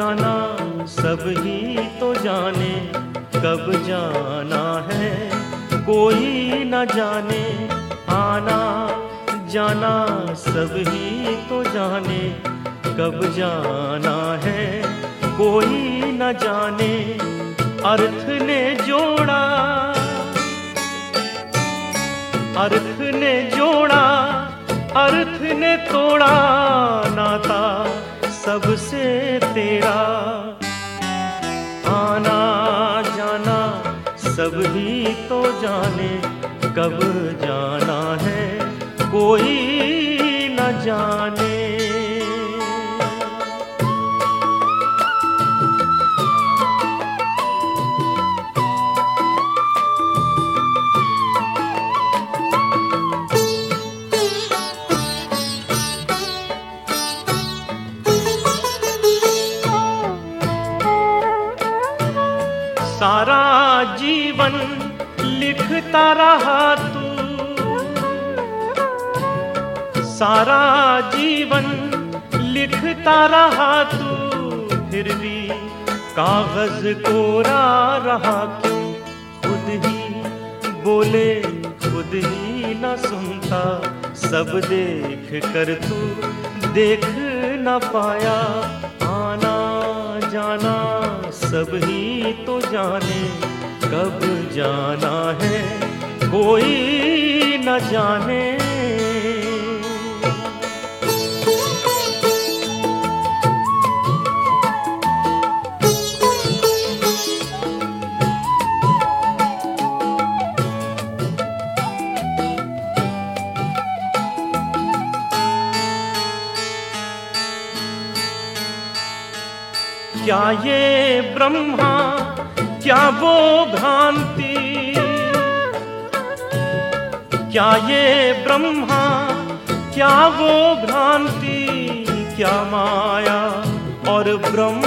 जाना, सब ही तो जाने कब जाना है। कोई न जाने, आना जाना, सब ही तो जाने कब जाना है। कोई न जाने, अर्थ ने जोड़ा। अर्थ ने जोड़ा, अर्थ ने तोड़ा, नाता सबसे तेरा। आना जाना सब ही तो जाने कब जाना है कोई न जाने। सारा जीवन लिखता रहा तू। सारा जीवन लिखता रहा तू। फिर भी कागज़ कोरा रहा क्यों? खुद ही बोले, खुद ही न सुनता। सब देख कर तू देख न पाया। सब ही तो जाने कब जाना है कोई न जाने। क्या ये ब्रह्मा, क्या वो भ्रांति? क्या ये ब्रह्मा, क्या वो भ्रांति? क्या माया और ब्रह्म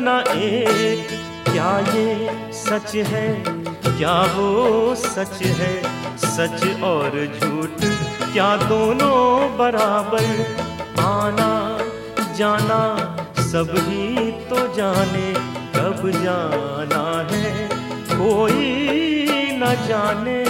न एक? क्या ये सच है? क्या वो सच है? सच और झूठ? क्या दोनों बराबर? आना जाना, सब ही तो जाने कब जाना है कोई न जाने।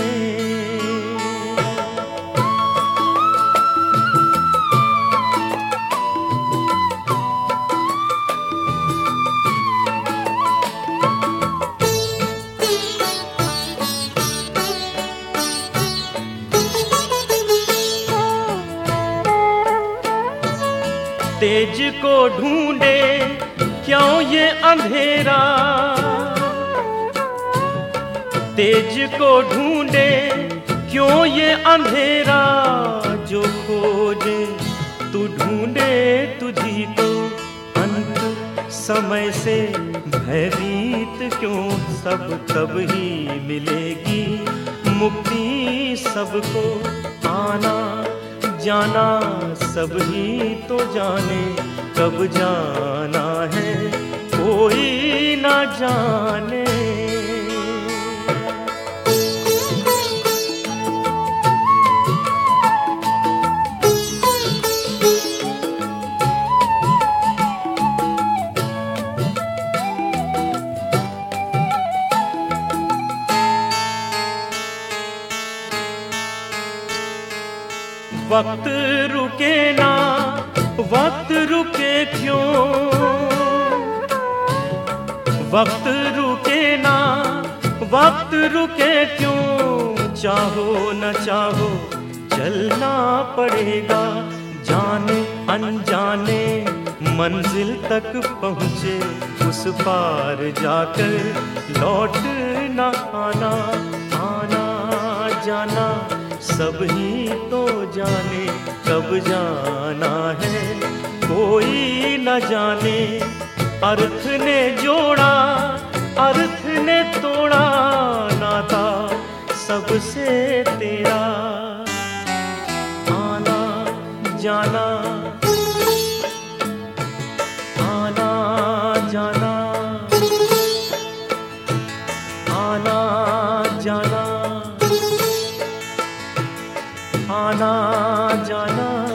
तेज को ढूंढे क्यों ये अंधेरा? तेज को ढूंढे क्यों ये अंधेरा? जो खोजे तू ढूंढे तुझी को अंत समय से भयभीत क्यों सब तब ही मिलेगी? मुक्ति सबको आना जाना, सब ही तो जाने। कब जाना है कोई ना जाने। वक्त रुके ना वक्त रुके क्यों? वक्त रुके ना, वक्त रुके क्यों? चाहो न चाहो, चलना पड़ेगा, जाने अनजाने, मंजिल तक पहुँचे, उस पार जाकर लौट न आना आना, जाना। सब ही तो जाने कब जाना है। कोई न जाने, अर्थ ने जोड़ा, अर्थ ने तोड़ा नाता सबसे तेरा। आना जाना।